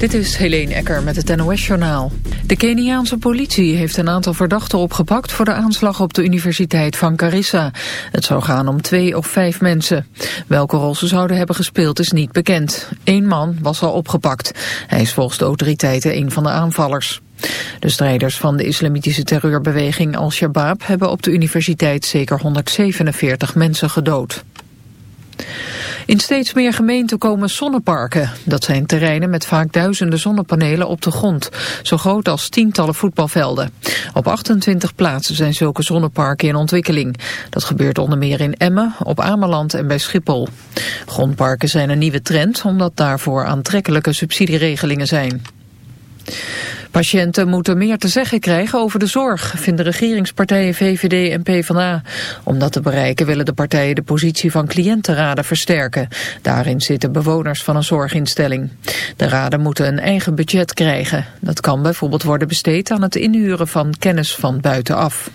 Dit is Helene Ecker met het NOS-journaal. De Keniaanse politie heeft een aantal verdachten opgepakt... voor de aanslag op de Universiteit van Garissa. Het zou gaan om twee of vijf mensen. Welke rol ze zouden hebben gespeeld is niet bekend. Eén man was al opgepakt. Hij is volgens de autoriteiten een van de aanvallers. De strijders van de islamitische terreurbeweging Al-Shabaab... hebben op de universiteit zeker 147 mensen gedood. In steeds meer gemeenten komen zonneparken. Dat zijn terreinen met vaak duizenden zonnepanelen op de grond. Zo groot als tientallen voetbalvelden. Op 28 plaatsen zijn zulke zonneparken in ontwikkeling. Dat gebeurt onder meer in Emmen, op Ameland en bij Schiphol. Grondparken zijn een nieuwe trend omdat daarvoor aantrekkelijke subsidieregelingen zijn. Patiënten moeten meer te zeggen krijgen over de zorg, vinden regeringspartijen VVD en PvdA. Om dat te bereiken willen de partijen de positie van cliëntenraden versterken. Daarin zitten bewoners van een zorginstelling. De raden moeten een eigen budget krijgen. Dat kan bijvoorbeeld worden besteed aan het inhuren van kennis van buitenaf.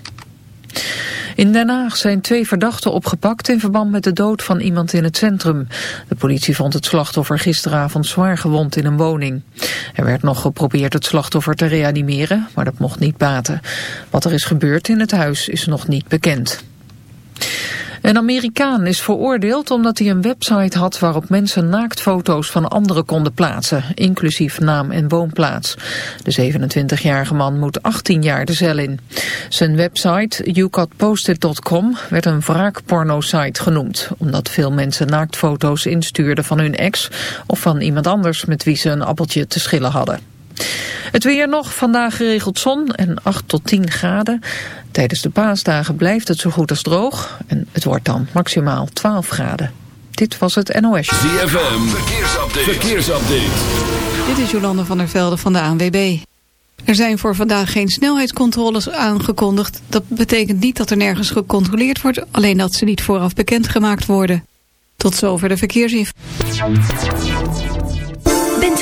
In Den Haag zijn twee verdachten opgepakt in verband met de dood van iemand in het centrum. De politie vond het slachtoffer gisteravond zwaar gewond in een woning. Er werd nog geprobeerd het slachtoffer te reanimeren, maar dat mocht niet baten. Wat er is gebeurd in het huis is nog niet bekend. Een Amerikaan is veroordeeld omdat hij een website had waarop mensen naaktfoto's van anderen konden plaatsen, inclusief naam en woonplaats. De 27-jarige man moet 18 jaar de cel in. Zijn website yougotposted.com werd een wraakporno-site genoemd, omdat veel mensen naaktfoto's instuurden van hun ex of van iemand anders met wie ze een appeltje te schillen hadden. Het weer nog, vandaag geregeld zon en 8 tot 10 graden. Tijdens de paasdagen blijft het zo goed als droog en het wordt dan maximaal 12 graden. Dit was het NOS. ZFM, verkeersupdate. verkeersupdate. Dit is Jolande van der Velde van de ANWB. Er zijn voor vandaag geen snelheidscontroles aangekondigd. Dat betekent niet dat er nergens gecontroleerd wordt, alleen dat ze niet vooraf bekendgemaakt worden. Tot zover de verkeersinformatie.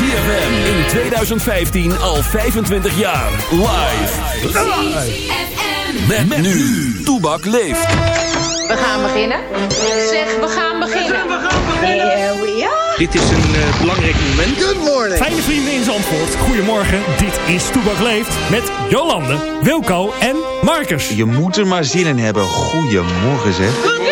ZFM in 2015 al 25 jaar. Live. Live. Met, met nu. Toebak leeft. We gaan beginnen. Zeg, we gaan beginnen. We gaan beginnen. Here we are. Dit is een uh, belangrijk moment. Good morning. Fijne vrienden in Zandvoort. Goedemorgen. Dit is Toebak leeft met Jolande, Wilco en Marcus. Je moet er maar zin in hebben. Goedemorgen zeg.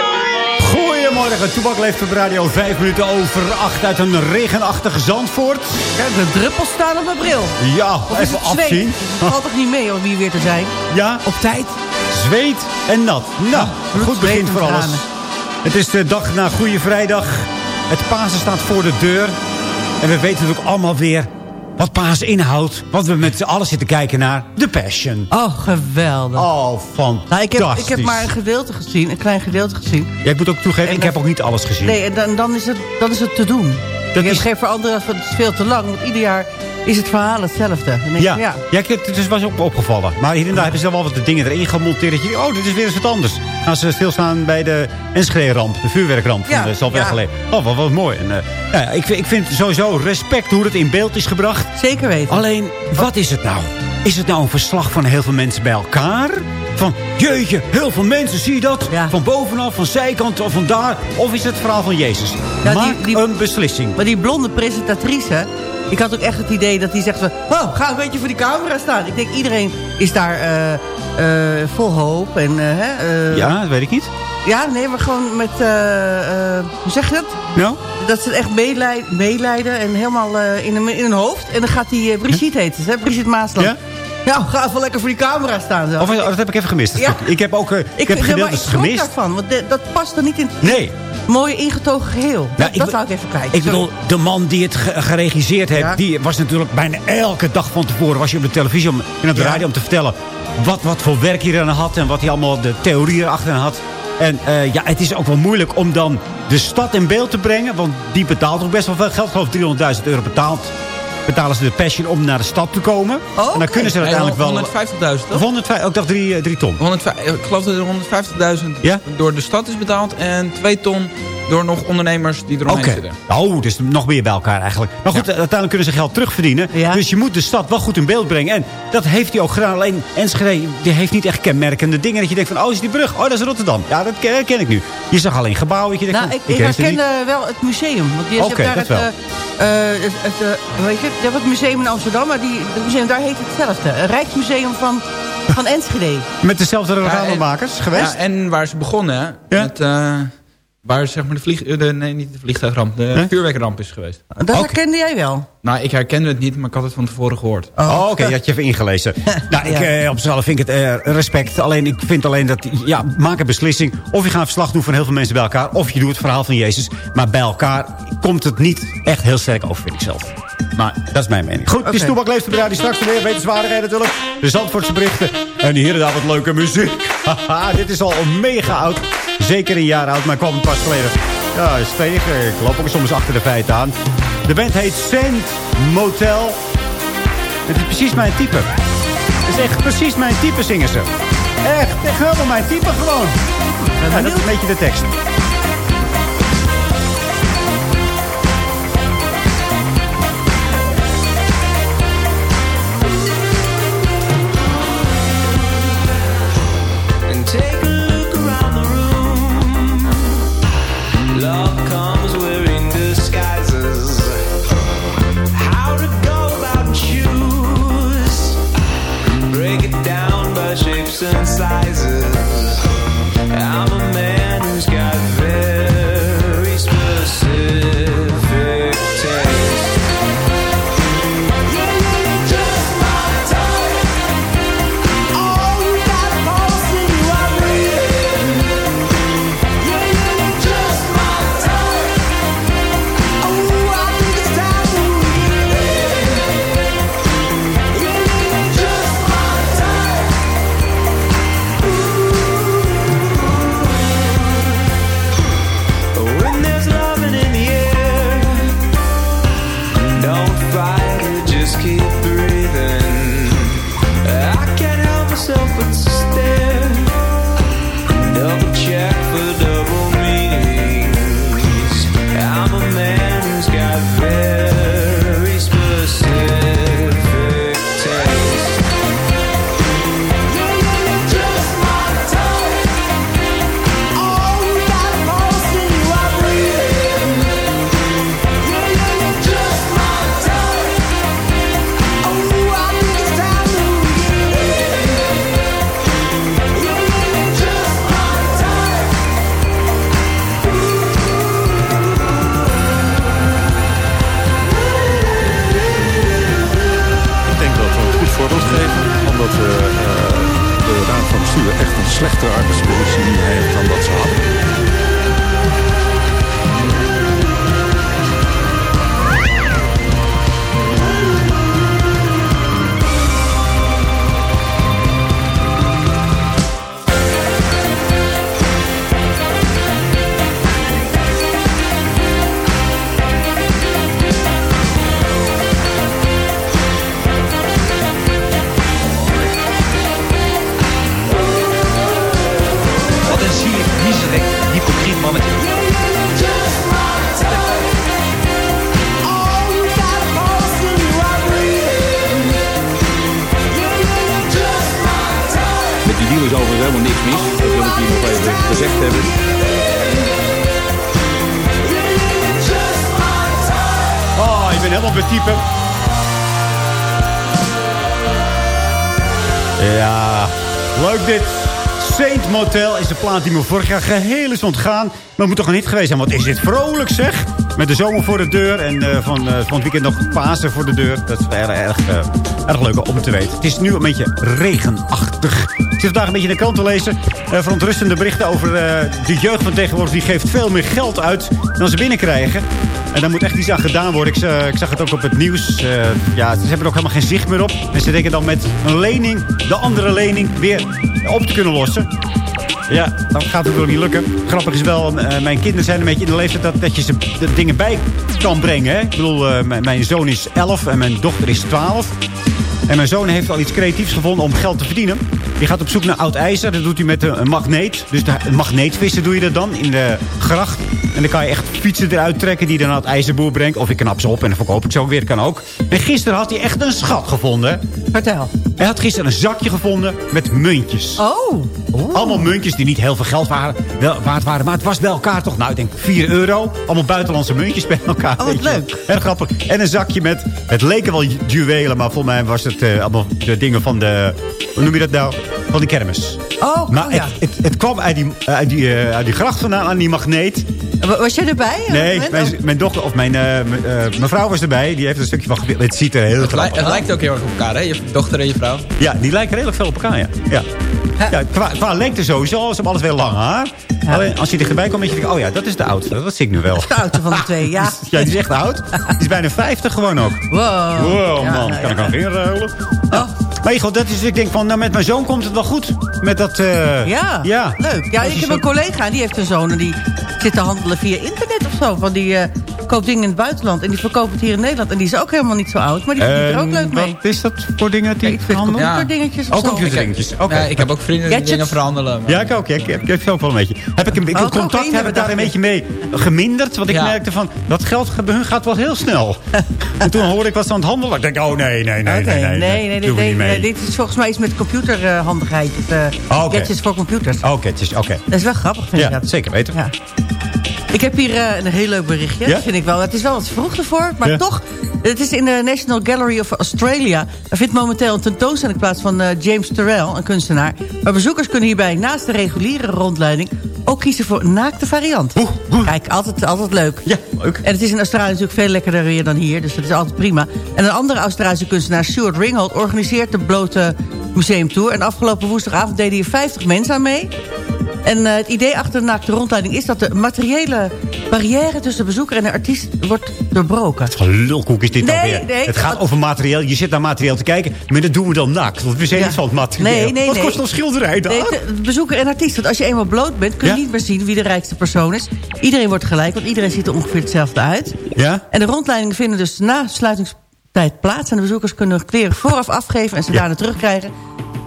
Goedemorgen, Toebak leeft op radio 5 minuten over 8 uit een regenachtige Zandvoort. Kijk, de druppels staan op mijn bril. Ja, of even afzien. Valt toch niet mee om hier weer te zijn? Ja. Op tijd. Zweet en nat. Nou, ja, goed begin voor alles. Het is de dag na Goede Vrijdag. Het Pasen staat voor de deur. En we weten het ook allemaal weer wat Paas inhoudt. Wat we met z'n allen zitten kijken naar. The Passion. Oh, geweldig. Oh, fantastisch. Nou, ik, heb, ik heb maar een gedeelte gezien, een klein gedeelte gezien. Ja, ik moet ook toegeven, En ik heb ook niet alles gezien. Nee, en dan, dan, is, het, dan is het te doen. Dat ik is- geef voor anderen, het is veel te lang. Want ieder jaar is het verhaal hetzelfde. Dan denk ik, Ja, ja. ja. het is- was ook opgevallen. Maar hier en daar hebben ze wel wat de dingen erin gemonteerd. Dat je, oh, dit is weer eens wat anders. Gaan ze stilstaan bij de Enschede-ramp, de vuurwerkramp van Ja, de Zalweg ja. geleden. Oh, wat, wat mooi. En, nou ja, ik, ik vind sowieso respect hoe het in beeld is gebracht. Zeker weten. Alleen, wat is het nou? Is het nou een verslag van heel veel mensen bij elkaar? Van, jeetje, heel veel mensen, zie je dat? Ja. Van bovenaf, van zijkant of van daar. Of is het verhaal van Jezus? Die- Maak die- een beslissing. Maar die blonde presentatrice... Ik had ook echt het idee dat die zegt... van, Oh, ga een beetje voor die camera staan. Ik denk, iedereen is daar eh, eh, vol hoop. En, eh, Ja, dat weet ik niet. Ja, nee, maar gewoon met... eh, eh, hoe zeg je dat? Nou? Dat ze echt meeleiden, meeleiden en helemaal eh, in, hun, in hun hoofd. En dan gaat die Brigitte heten ze, hè? Brigitte Maasland. Ja? Ja, ga even lekker voor die camera staan. Zo. Of, oh, dat heb ik even gemist. Ja. Ik heb ook ik, ik, heb ja, gedeeltes schrok gemist. daarvan, want de- dat past er niet in het Nee. mooie ingetogen geheel. Nou, dat wou ik even kijken. Ik bedoel, de man die het ge- geregisseerd heeft... Ja. die was natuurlijk bijna elke dag van tevoren... was je op de televisie om, en op de Ja. radio om te vertellen... Wat, wat voor werk hij eraan had en wat hij allemaal de theorie erachter had. En eh, ja, het is ook wel moeilijk om dan de stad in beeld te brengen. Want die betaalt ook best wel veel geld. Ik geloof 300.000 euro betaald. Betalen ze de Passion om naar de stad te komen. Oh, en dan kunnen ze uiteindelijk wel... 150.000 toch? Of 105, ook dacht 3 drie ton. 105 ik geloof dat er 150.000 Ja? door de stad is betaald. En 2 ton door nog ondernemers die er omheen Oké. zitten. Oh, dus nog meer bij elkaar eigenlijk. Maar goed, uiteindelijk kunnen ze geld terugverdienen. Ja. Dus je moet de stad wel goed in beeld brengen. En dat heeft hij ook gedaan. Alleen Enschede die heeft niet echt kenmerkende dingen. Dat je denkt van, oh, is die brug? Oh, dat is Rotterdam. Ja, dat ken, ken ik nu. Je zag alleen gebouwen. Nou, ik, ik herkende niet. wel het museum. Want je Oké, hebt daar het, eh, eh, het, eh, weet je, je hebt het museum in Amsterdam, maar die, het museum daar heet hetzelfde. Een Rijksmuseum van, van Enschede. Met dezelfde Ja, en- geweest? Ja, en waar ze begonnen, hè, Ja. met, eh, waar zeg maar de vlieg... eh, De, nee, niet de vliegtuigramp, de vuurwerkramp is geweest. Dat herkende jij wel. Nou, ik herkende het niet, maar ik had het van tevoren gehoord. Oh, oké, je had je even ingelezen. nou, ik, Ja. eh, op zichzelf vind ik het eh, respect. Alleen, ik vind alleen dat, ja, maak een beslissing. Of je gaat een verslag doen van heel veel mensen bij elkaar. Of je doet het verhaal van Jezus. Maar bij elkaar komt het niet echt heel sterk over, vind ik zelf. Maar dat is mijn mening. Goed, die. Stoebak leeft erbij. Die straks weer wetenswaardigheid natuurlijk. De Zandvoortse berichten. En hier en daar wat leuke muziek. Haha, dit is al mega oud. Zeker een jaar oud, maar kwam het pas geleden. Ja, is tegen. Ik loop ook soms achter de feiten aan. De band heet Saint Motel. Het is precies mijn type. Het is echt precies mijn type, zingen ze. Echt, echt helemaal mijn type gewoon. Ja, dat is een beetje de tekst. Die me vorig jaar geheel is ontgaan. Maar het moet toch een hit geweest zijn. Wat is dit vrolijk zeg. Met de zomer voor de deur. En eh, van, eh, van het weekend nog Pasen voor de deur. Dat is erg, erg, eh, erg leuk om te weten. Het is nu een beetje regenachtig. Ik zit vandaag een beetje de krant te lezen. verontrustende berichten over de jeugd van tegenwoordig. Die geeft veel meer geld uit dan ze binnenkrijgen. En daar moet echt iets aan gedaan worden. Ik, ik zag het ook op het nieuws. Ja, ze hebben er ook helemaal geen zicht meer op. En ze denken dan met een lening, de andere lening, weer op te kunnen lossen. Ja, dat gaat natuurlijk niet lukken. Grappig is wel, eh, mijn kinderen zijn een beetje in de leeftijd dat, dat je ze de dingen bij kan brengen. Hè? Ik bedoel, eh, mijn zoon is 11 en mijn dochter is 12. En mijn zoon heeft al iets creatiefs gevonden om geld te verdienen. Die gaat op zoek naar oud ijzer. Dat doet hij met een, magneet. Dus de, magneetvissen doe je dat dan in de gracht. En dan kan je echt fietsen eruit trekken die dan naar het ijzerboer brengt. Of ik knap ze op en dan verkoop ik ze ook weer. kan ook. En gisteren had hij echt een schat gevonden. Vertel. Hij had gisteren een zakje gevonden met muntjes. Oh. Allemaal muntjes die niet heel veel geld waren, wel, waard waren. Maar het was bij elkaar toch, nou ik denk 4 euro. Allemaal buitenlandse muntjes bij elkaar. Oh, wat je. leuk. Erg grappig. En een zakje met, het leken wel ju- juwelen. Maar volgens mij was het eh, allemaal de dingen van de, hoe noem je dat nou? Van die kermis. Oh, Maar oh, ja. het, het, het kwam uit die, uit, die, eh, uit die gracht vandaan aan die magneet. Wa- Was jij erbij? eh, Nee, Moment? mijn, mijn dochter, of mijn, eh, mijn, eh, mijn vrouw was erbij. Die heeft een stukje van gebeeld. Het ziet er heel Het, grappig het lijkt ook heel erg op elkaar, hè? Je dochter en je vrouw. Ja, die lijken redelijk veel op elkaar, ja. ja. ja qua, qua lengte sowieso. Ze hebben alles weer lang haar. Alleen als je dichterbij komt, dan denk je, oh ja, dat is de oudste. Dat zie ik nu wel. De oudste van de twee, ja. Ja, die is echt oud. Die is bijna 50 gewoon ook. Wow. Wow, Ja, man. ja, Kan ik ja. nog inruilen? Ja. Maar dat is, ik denk van, nou, met mijn zoon komt het wel goed. Met dat, eh, Ja, ja. leuk. Ja, ik heb een collega en die heeft een zoon... en die zit te handelen via internet of zo. Want die eh, koopt dingen in het buitenland... en die verkoopt het hier in Nederland. En die is ook helemaal niet zo oud, maar die verdient er ook leuk mee. Wat is dat voor dingen die ik handelen? computerdingetjes of Oh, zo. computerdingetjes. Oké. Ja, ik heb ook vrienden die Gadgets. dingen verhandelen. maar- Ja, ik ook. Ja, ik heb, ik heb ook wel een beetje. Heb ik een beetje Oh, contact oké, heb ik daar een beetje mee geminderd. Want ik Ja. merkte van, dat geld gaat- bij hun gaat wel heel snel. en toen hoorde ik wat ze aan het handelen. Ik denk, oh nee, nee, nee, nee, nee. nee, nee, nee, dit is volgens mij iets met computerhandigheid. Uh, Oh. Gadgets voor computers. Oké, het is oké. Dat is wel grappig, vind ik Ja, dat. zeker weten. Ja. Ik heb hier eh, een heel leuk berichtje, Ja? vind ik wel. Het is wel wat vroeg ervoor, maar Ja. toch... Het is in de National Gallery of Australia. Er vindt momenteel een tentoonstelling plaats van eh, James Turrell, een kunstenaar. Maar bezoekers kunnen hierbij naast de reguliere rondleiding... ook kiezen voor een naakte variant. Kijk, altijd, altijd leuk. Ja, leuk. En het is in Australië natuurlijk veel lekkerder weer dan hier. Dus dat is altijd prima. En een andere Australische kunstenaar, Stuart Ringholt... organiseert de blote museumtour. En afgelopen woensdagavond deden hier 50 mensen aan mee. En eh, het idee achter de naakte rondleiding is... dat de materiële barrière tussen de bezoeker en de artiest wordt doorbroken. Lulkoek is dit Nee, alweer. nee, het gaat wat- over materieel. Je zit naar materieel te kijken. Maar dat doen we dan nakt. Want we zijn Ja. niet van het materieel. Nee, nee, Wat kost een schilderij dan? De, bezoeker en artiest. Want als je eenmaal bloot bent, kun je Ja? niet meer zien wie de rijkste persoon is. Iedereen wordt gelijk, want iedereen ziet er ongeveer hetzelfde uit. Ja? En de rondleidingen vinden dus na sluitingstijd plaats. En de bezoekers kunnen hun kleren vooraf afgeven en ze daarna terugkrijgen.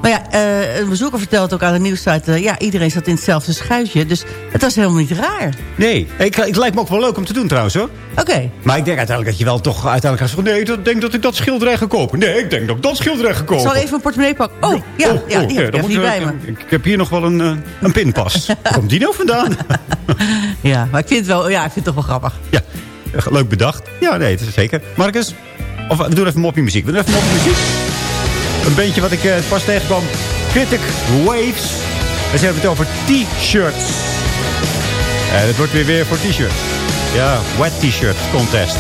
Maar ja, eh, een bezoeker vertelt ook aan de nieuwssite... eh, ja, iedereen zat in hetzelfde schuitje. Dus het was helemaal niet raar. Nee. Ik, het lijkt me ook wel leuk om te doen trouwens hoor. Oké. Maar ik denk uiteindelijk dat je wel toch uiteindelijk gaat zeggen... nee, ik denk dat ik dat schilderij ga kopen. Nee, ik denk dat ik dat schilderij ga Ik zal even mijn portemonnee pakken. Oh, ja, Oh, ja oh, die oké, heb ik niet bij me. Ik, heb hier nog wel een, eh, een pinpas. Waar komt die nou vandaan? Ja, maar ik vind het wel, ja, ik vind het toch wel grappig. ja, leuk bedacht. Ja, nee, het is zeker. Marcus? Of we doen even moppie muziek. We doen even moppie muziek. Een beetje wat ik eh, pas tegenkwam. Critic Waves. En ze hebben het over t-shirts. En het wordt weer weer voor t-shirts. Ja, wet t-shirt contest.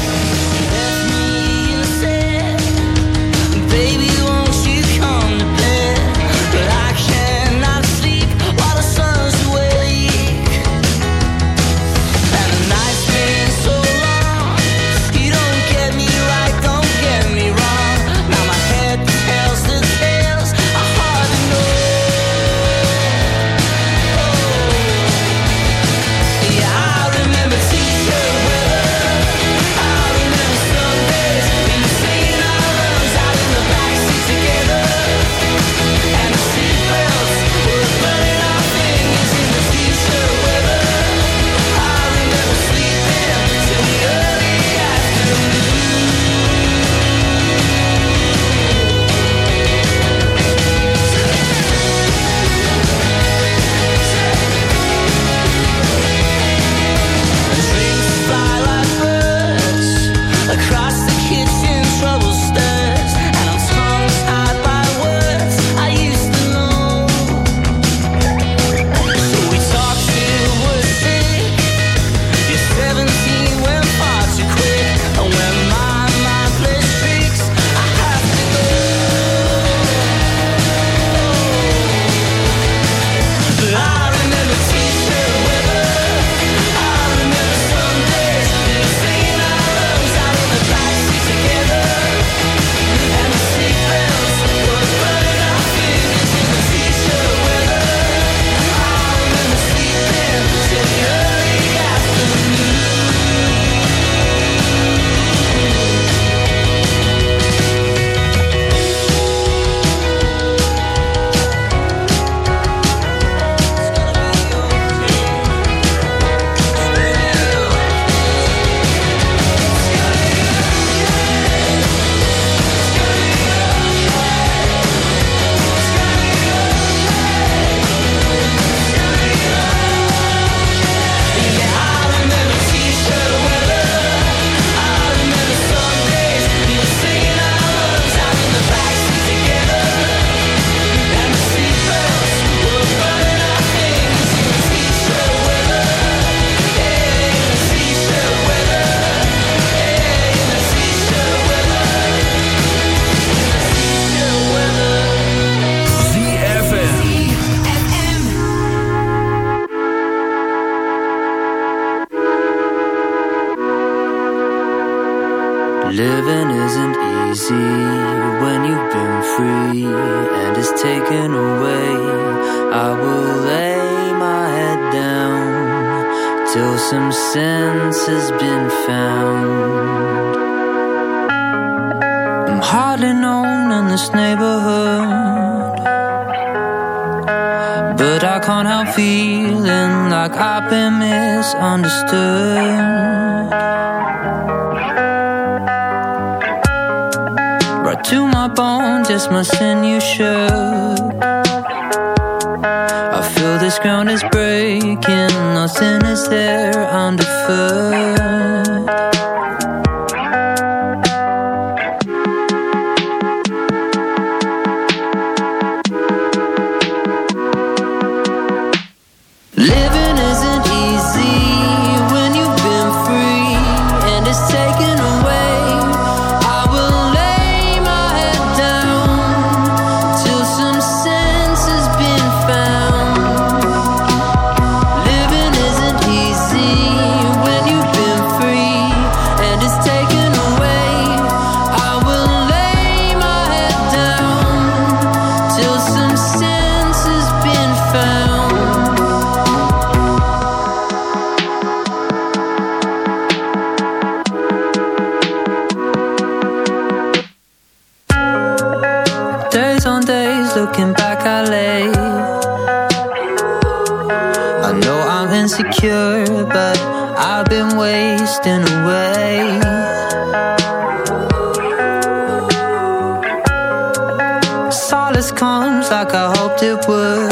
It would.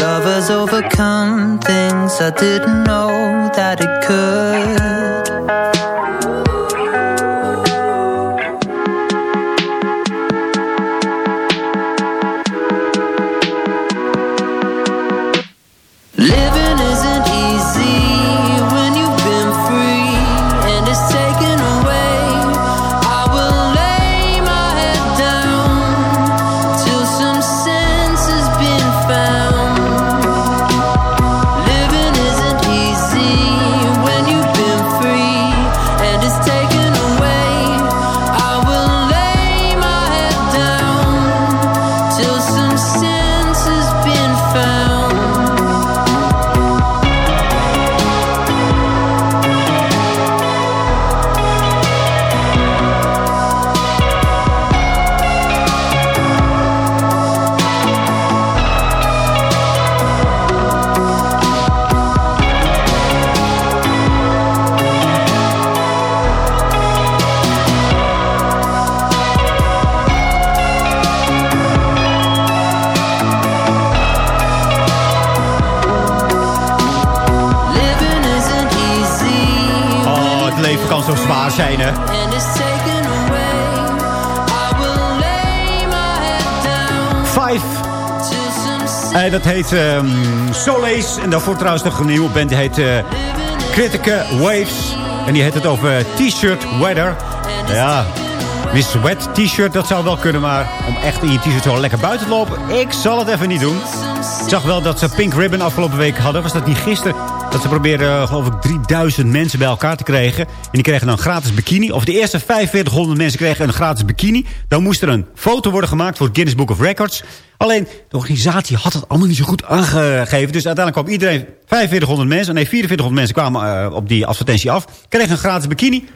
Lovers overcome things I didn't know that it could. Down Five. till some Eh, dat heet ehm Solace. En daarvoor trouwens nog een nieuwe band. Die heet eh Critica Waves. En die heet het over T-shirt weather. Ja, Miss Wet T-shirt, dat zou wel kunnen. Maar om echt in je t-shirt zo lekker buiten te lopen... ik zal het even niet doen. Ik zag wel dat ze Pink Ribbon afgelopen week hadden. Was dat niet gisteren? Dat ze probeerden, eh, geloof ik, 3000 mensen bij elkaar te krijgen. En die kregen dan een gratis bikini. Of de eerste 4500 mensen kregen een gratis bikini. Dan moest er een foto worden gemaakt voor het Guinness Book of Records. Alleen, de organisatie had het allemaal niet zo goed aangegeven. Dus uiteindelijk kwam iedereen, 4500 mensen... nee, 4400 mensen kwamen eh, op die advertentie af. Kregen een gratis bikini.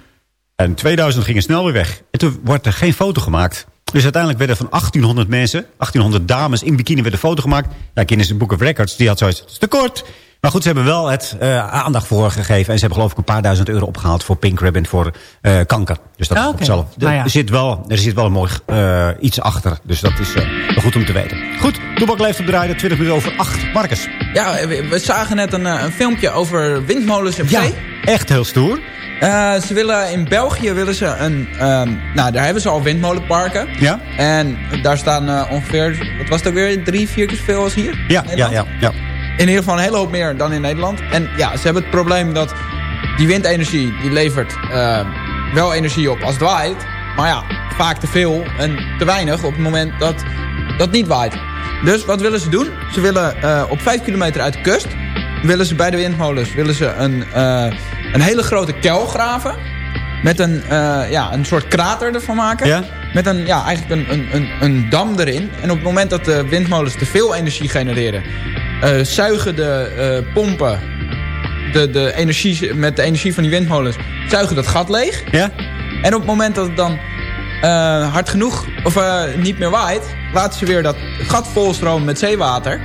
En 2000 gingen snel weer weg. En toen wordt er geen foto gemaakt. Dus uiteindelijk werden van 1800 mensen, 1800 dames in bikini werden foto gemaakt. Ja, Guinness Book of Records, die had zoiets, te kort. Maar goed, ze hebben wel het eh, aandacht voor gegeven. En ze hebben geloof ik een paar duizend euro opgehaald voor Pink Ribbon voor eh, kanker. Dus dat Ah, zelf. Nou ja. er, zit wel, er zit wel een mooi eh, iets achter. Dus dat is eh, goed om te weten. Goed, Toebak leeft op draaien. 20 minuten over 8. Marcus. Ja, we, we zagen net een, een filmpje over windmolens en Ja, zee. echt heel stoer. Eh, ze willen in België willen ze een. ehm, nou, daar hebben ze al windmolenparken. Ja? En daar staan ongeveer. Wat was het ook weer? Drie, vier keer zoveel als hier? Ja, ja, ja, ja. In ieder geval een hele hoop meer dan in Nederland. En ja, ze hebben het probleem dat die windenergie die levert eh, wel energie op als het waait. Maar ja, vaak te veel en te weinig op het moment dat dat niet waait. Dus wat willen ze doen? Ze willen eh, op 5 kilometer uit de kust... willen ze bij de windmolens willen ze een, eh, een hele grote kuil graven. Met een, ja, een soort krater ervan maken. Ja? Met een, ja, eigenlijk een, een, een, een dam erin. En op het moment dat de windmolens te veel energie genereren... eh, zuigen de eh, pompen de, de energie, met de energie van die windmolens... zuigen dat gat leeg. Ja? En op het moment dat het dan eh, hard genoeg of eh, niet meer waait... laten ze weer dat gat volstromen met zeewater.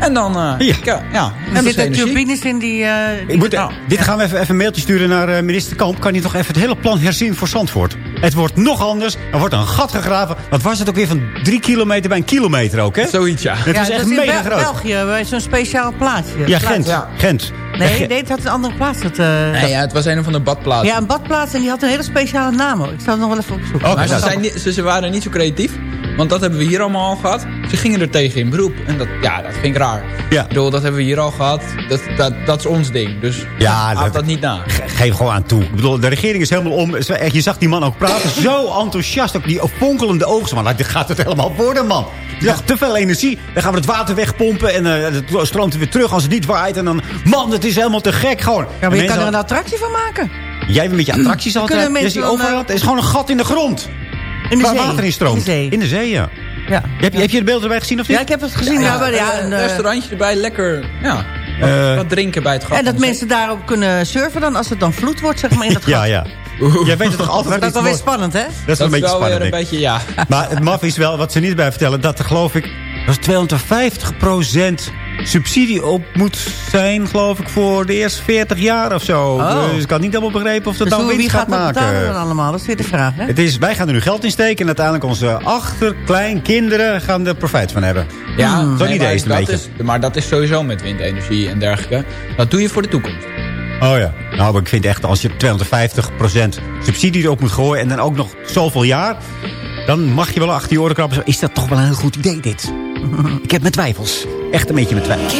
En dan eh, Ja. ja. Er ze zitten turbines in die... eh, die Ik moet, nou, dit gaan we even, even een mailtje sturen naar eh, minister Kamp. Kan hij toch even het hele plan herzien voor Zandvoort? Het wordt nog anders. Er wordt een gat gegraven. Wat was het ook weer van drie kilometer bij een kilometer ook, hè? Zoiets, ja. Het ja, was dat echt is in mega groot. België, bij zo'n speciaal plaatsje. Ja, Plaats. Gent. Ja. Gent. Nee, het had een andere plaats. Dat, eh, Nee, ja, het was een of andere badplaats. Ja, een badplaats en die had een hele speciale naam. Ik zal het nog wel even opzoeken. Oké, maar ze, nou, zijn ze, ze waren niet zo creatief. Want dat hebben we hier allemaal al gehad. Ze gingen er tegen in beroep. En dat, ja, dat vind ik raar. Ja. Ik bedoel, dat hebben we hier al gehad. Dat, dat, dat is ons ding. Dus Ja, haal dat- dat, niet na. Ge- Geef gewoon aan toe. Ik bedoel, de regering is helemaal om. Je zag die man ook praten. Zo enthousiast. Ook die fonkelende ogen. Man, dit gaat het helemaal worden, man. Je dacht, te veel energie. Dan gaan we het water wegpompen. En eh, het stroomt er weer terug als het niet waait. En dan, man, het is helemaal te gek gewoon. Ja, maar je mensen kan er een attractie van maken. Jij met je attracties altijd. kunnen Je mensen ziet dan, overal. eh, Het is gewoon een gat in de grond. In de waar zee. water in stroomt. In de zee. In de zee, ja. Ja. Heb je, heb je de beelden erbij gezien of niet? ja, ik heb het gezien. Ja, maar ja, een en, eh, restaurantje erbij, lekker ja, wat, Eh. wat drinken bij het gat. en dat mensen daarop kunnen surfen dan als het dan vloed wordt, zeg maar, in dat gat. Ja, ja. Jij weet het toch altijd dat is wel weer spannend, hè? Dat is Dat wel een beetje wel weer spannend. een beetje, ja. Maar het maf is wel, wat ze niet bij vertellen... dat er geloof ik, dat is 250 subsidie op moet zijn... geloof ik, voor de eerste 40 jaar of zo. Oh. Dus ik had niet helemaal begrepen of dat Dus hoe- winst wie gaat gaat dat betalen dan maken. allemaal? Dat is weer de vraag, hè? Het is, wij gaan er nu geld in steken... en uiteindelijk onze achterkleinkinderen gaan er profijt van hebben. Ja, Zo'n nee, idee maar is het een dat beetje. Is, maar dat is sowieso met windenergie en dergelijke. Dat doe je voor de toekomst. Oh ja. Nou, maar ik vind echt, als je 250% subsidie erop moet gooien... en dan ook nog zoveel jaar... dan mag je wel achter je oren krabben. Is dat toch wel een heel goed idee, dit? ik heb mijn twijfels. Echt een beetje mijn twijfels.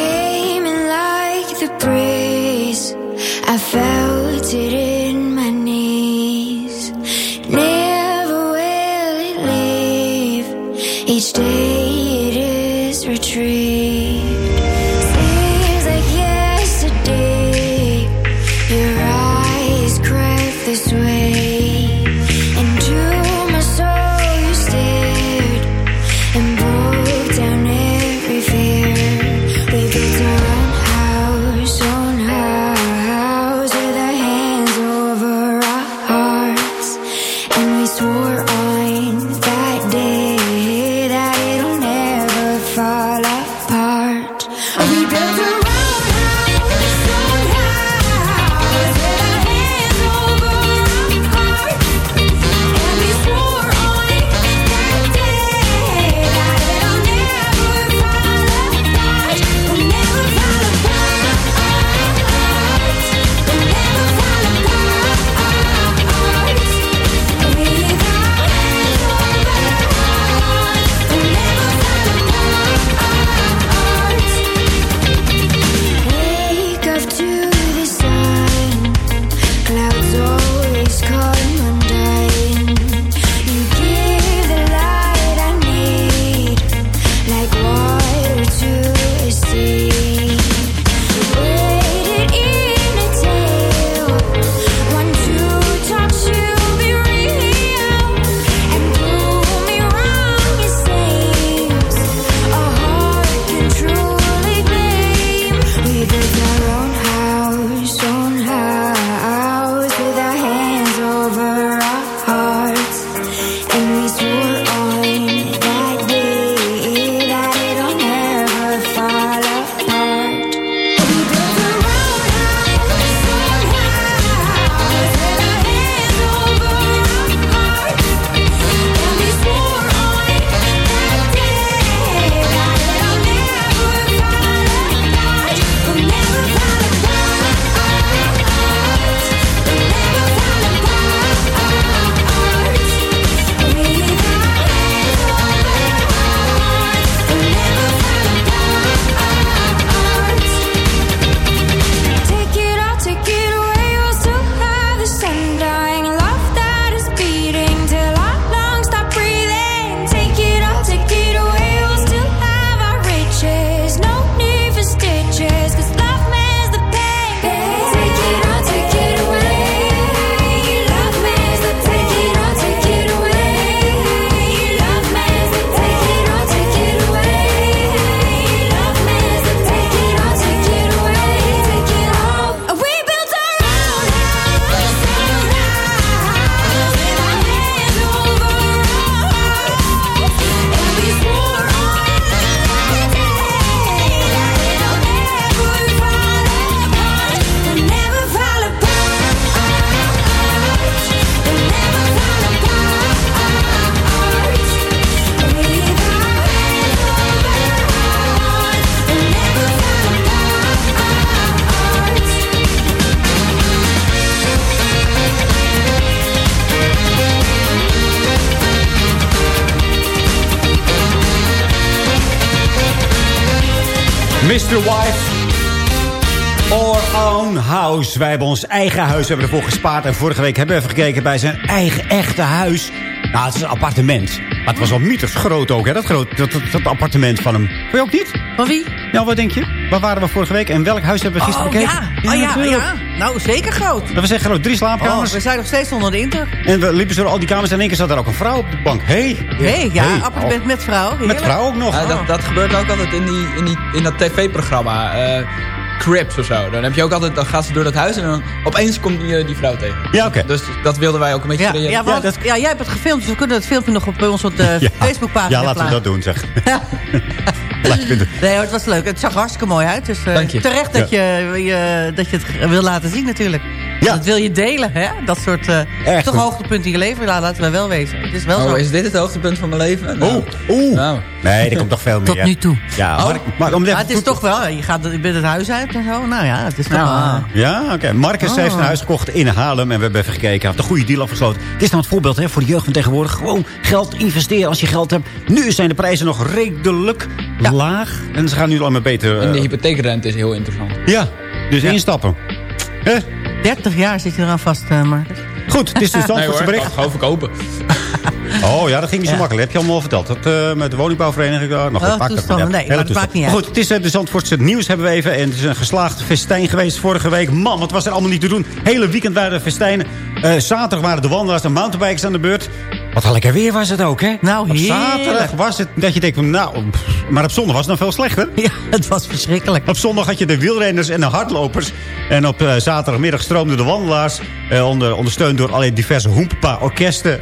Mr. Wife. Our own house. Wij hebben ons eigen huis. Hebben ervoor gespaard. En vorige week hebben we even gekeken bij zijn eigen echte huis. Nou, het is een appartement. Maar het was wel mythisch groot ook, hè? Dat, groot, dat, dat, dat appartement van hem. Vond je ook niet? Van wie? Nou, wat denk je? Waar waren we vorige week? En welk huis hebben we gisteren oh, bekeken? Ja. Oh, ja, ja. Nou, zeker groot. Dat was echt groot. Drie slaapkamers. Oh, we zijn nog steeds onder de indruk. En we liepen zo door al die kamers. En in één keer zat er ook een vrouw op de bank. Hé. Nee, ja, Hey. appartement met vrouw. Met vrouw ook nog. Ja, dat, dat gebeurt ook altijd in, die, in, die, in dat tv-programma. eh Crips of zo. Dan heb je ook altijd, dan gaat ze door dat huis en dan opeens komt die, eh, die vrouw tegen. Ja, oké. Dus dat wilden wij ook een beetje Ja, creëren. ja, want, ja, jij hebt het gefilmd, dus we kunnen het filmpje nog op bij ons op de Ja. Facebookpagina Ja, laten we dat doen, zeg. Nee hoor, het was leuk. Het zag hartstikke mooi uit. Dus eh, Dank je. terecht dat, je, je, dat je het wil laten zien natuurlijk. Ja. Dat wil je delen, hè? Dat soort eh toch hoogtepunten in je leven. Laten we wel wezen. Het is wel Oh, zo. is dit het hoogtepunt van mijn leven? Nou, Oeh, oeh. nou. Nee, er komt nog veel meer. Tot nu toe. Ja, Oh. maar, maar om Maar het is toch wel, je gaat je bent het huis uit en zo. Nou ja, het is toch Ja. wel... Ja, oké. Marcus Oh. heeft een huis gekocht in Haarlem. En we hebben even gekeken. Hij heeft een goede deal afgesloten. Het is nou het voorbeeld hè, voor de jeugd van tegenwoordig. Gewoon geld investeren als je geld hebt. Nu zijn de prijzen nog redelijk laag. En ze gaan nu allemaal beter... En de eh, hypotheekrente is heel interessant. ja, dus instappen. Hè? 30 jaar zit je eraan vast, eh, Marcus. Goed, het is de Nee Zandvoortse hoor, bericht. gewoon verkopen. Oh ja, dat ging niet zo Ja. makkelijk. Heb je allemaal verteld. Dat, eh, met de woningbouwvereniging. Nog Oh, toestanden. Nee, maar dat maakt niet uit. Goed, het is eh, de Zandvoortse nieuws hebben we even. En het is een geslaagd festijn geweest vorige week. Man, wat was er allemaal niet te doen. Hele weekend waren er festijnen. Eh, zaterdag waren de wandelaars en mountainbikers aan de beurt. Wat een lekker weer was het ook, hè? Nou, Op zaterdag was het dat je denkt, van, nou, maar op zondag was het nog veel slechter. Ja, het was verschrikkelijk. Op zondag had je de wielrenners en de hardlopers. En op eh, zaterdagmiddag stroomden de wandelaars... eh, onder, ondersteund door allerlei diverse hoempa-orkesten...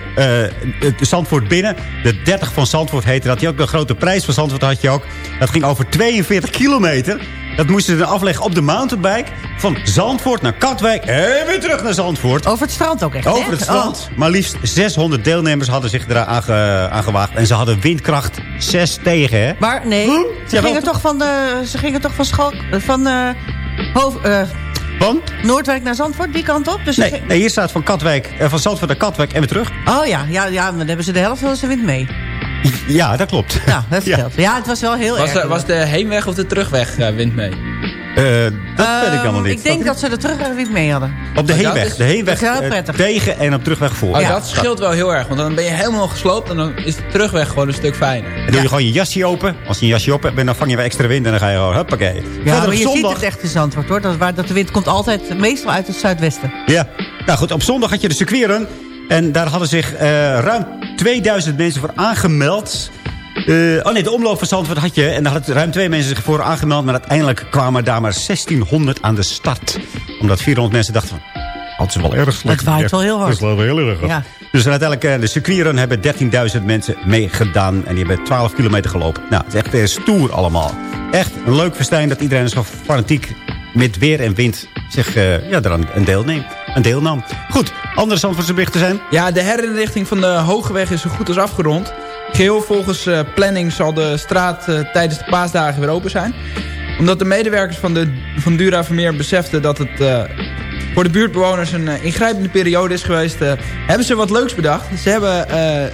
het Zandvoort binnen. De 30 van Zandvoort heette dat. Die ook de grote prijs van Zandvoort had je ook. Dat ging over 42 kilometer. Dat moesten ze dan afleggen op de mountainbike... van Zandvoort naar Katwijk en weer terug naar Zandvoort. Over het strand ook echt, hè? Over het strand. Maar liefst 600 deelnemers hadden zich eraan aange, aangewaagd. En ze hadden windkracht 6 tegen, hè? Oh. Maar nee, ze, Jawel. gingen toch van, de, ze gingen toch van, van eh, Hoofd- eh, Van? Noordwijk naar Zandvoort, die kant op. Dus ze Nee, ging- nee, hier staat van, Katwijk, eh, van Zandvoort naar Katwijk en weer terug. Oh ja, ja, ja, dan hebben ze de helft van zijn wind mee. Ja, dat klopt. Ja, dat scheelt. Ja, het was wel heel Was erg. de, was de heenweg of de terugweg eh, wind mee? Eh, dat weet ik Ehm, allemaal niet. Ik denk dat ze de terugweg mee hadden. Op de Oh, heenweg. is- de heenweg dat is heel eh, prettig. tegen en op terugweg voor. Oh, Ja. dat scheelt wel heel erg. Want dan ben je helemaal gesloopt en dan is de terugweg gewoon een stuk fijner. En doe je gewoon je jasje open. Als je een jasje open hebt, dan vang je weer extra wind. En dan ga je gewoon, huppakee. Ja, Verder maar je zondag, ziet het echt in Zandvoort, hoor. Dat, waar, dat de wind komt altijd meestal uit het zuidwesten. Ja. Nou goed, op zondag had je de circuitrun. En daar hadden zich eh, ruim 2000 mensen voor aangemeld. Eh, oh nee, de omloop van Zandvoort had je. En daar hadden ruim twee mensen zich voor aangemeld. Maar uiteindelijk kwamen daar maar 1600 aan de start. Omdat 400 mensen dachten van... "Oh, Het is wel erg slecht. Het waait wel heel hard. Het is wel heel erg hard. Ja. Dus uiteindelijk, eh, de circuitrun hebben 13.000 mensen meegedaan. En die hebben 12 kilometer gelopen. Nou, het is echt eh, stoer allemaal. Echt een leuk festijn dat iedereen zo fanatiek met weer en wind zich eh, ja, eraan een deelneemt. Een deelnam. Goed, andere Zandvoortse berichten zijn? Ja, de herinrichting van de Hogeweg is zo goed als afgerond. Geheel volgens eh, planning zal de straat eh, tijdens de paasdagen weer open zijn. Omdat de medewerkers van, de, van Dura Vermeer beseften dat het eh, voor de buurtbewoners een ingrijpende periode is geweest... hebben ze wat leuks bedacht. Ze, hebben,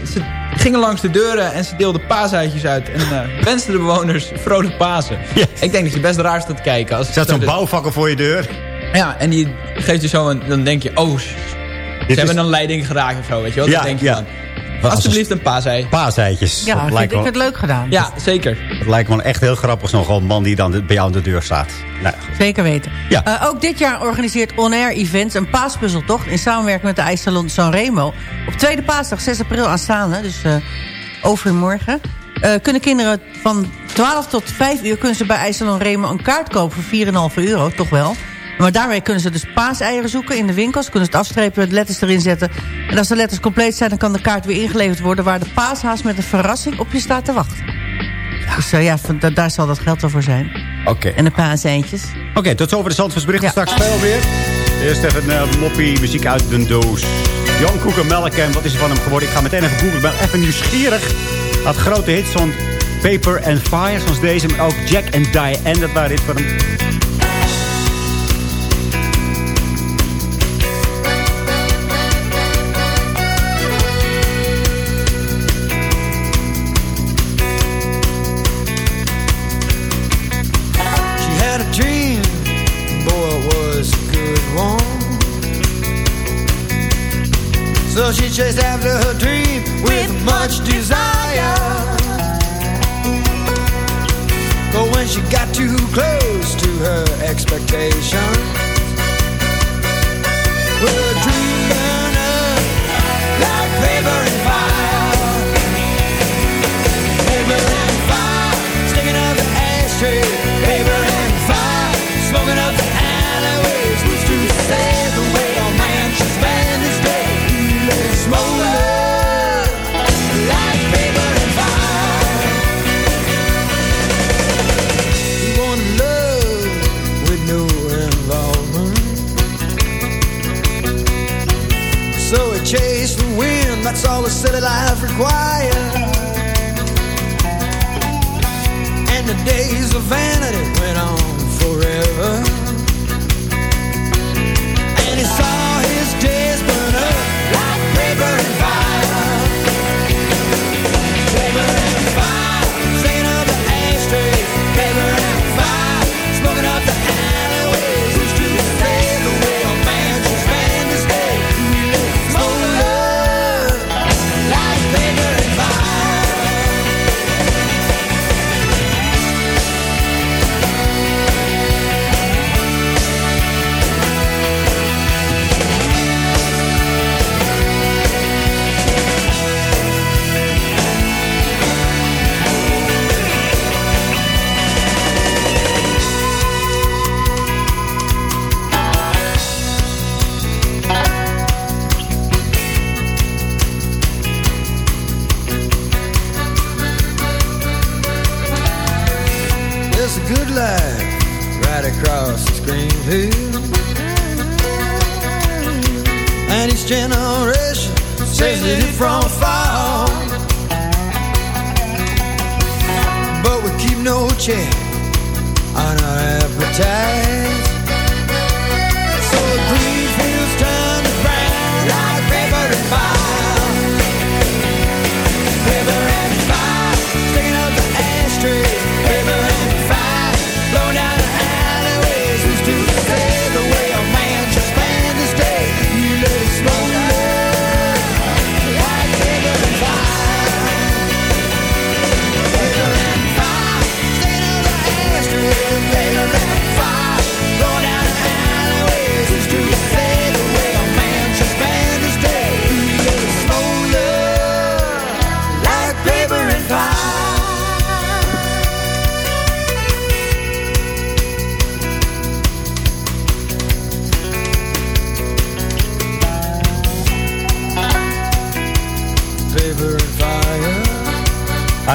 ze gingen langs de deuren en ze deelden paaseitjes uit... en eh, wensten de bewoners vrolijk Pasen. Ik denk dat je best raar staat te kijken. Als staat zo'n bouwvakker voor je deur. Ja, en die geeft je zo een... Dan denk je, oh, ze hebben een leiding geraakt of zo, weet je wel? Ja, Dan denk je ja. van, Alsjeblieft een paasei. Paaseitjes. Ja, dat, lijkt ik wel, vind het leuk gedaan. Ja, zeker. dat lijkt me echt heel grappig. Zo'n gewoon man die dan bij jou aan de deur staat. Nou, goed. Zeker weten. Ja. Eh, ook dit jaar organiseert On Air Events een paaspuzzeltocht... in samenwerking met de IJssalon Sanremo. Op tweede paasdag, 6 april aanstaande, dus uh, overmorgen... Uh, kunnen kinderen van 12 tot 5 uur... kunnen ze bij IJssalon Remo een kaart kopen voor 4,5 euro, toch wel... Maar daarmee kunnen ze dus paaseieren zoeken in de winkels. Kunnen ze het afstrepen, de letters erin zetten. En als de letters compleet zijn, dan kan de kaart weer ingeleverd worden... waar de paashaas met een verrassing op je staat te wachten. Dus uh, ja, da daar zal dat geld wel voor zijn. Oké. Okay. En een paar centjes. Oké, okay, tot zover de Zandvoortsberichten. Ja. Straks speel weer. Eerst even een uh, moppie muziek uit de doos. Jan Koeken Melken, wat is er van hem geworden? Ik ga meteen even googlen. Ik ben even nieuwsgierig. Had grote hits van Paper and Fire, zoals deze. Maar ook Jack and Diane, dat waren dit van hem. So she chased after her dream with much desire. But when she got too close to her expectation, well, her dream burned up like paper that's all the city life required. And the days of vanity went on forever.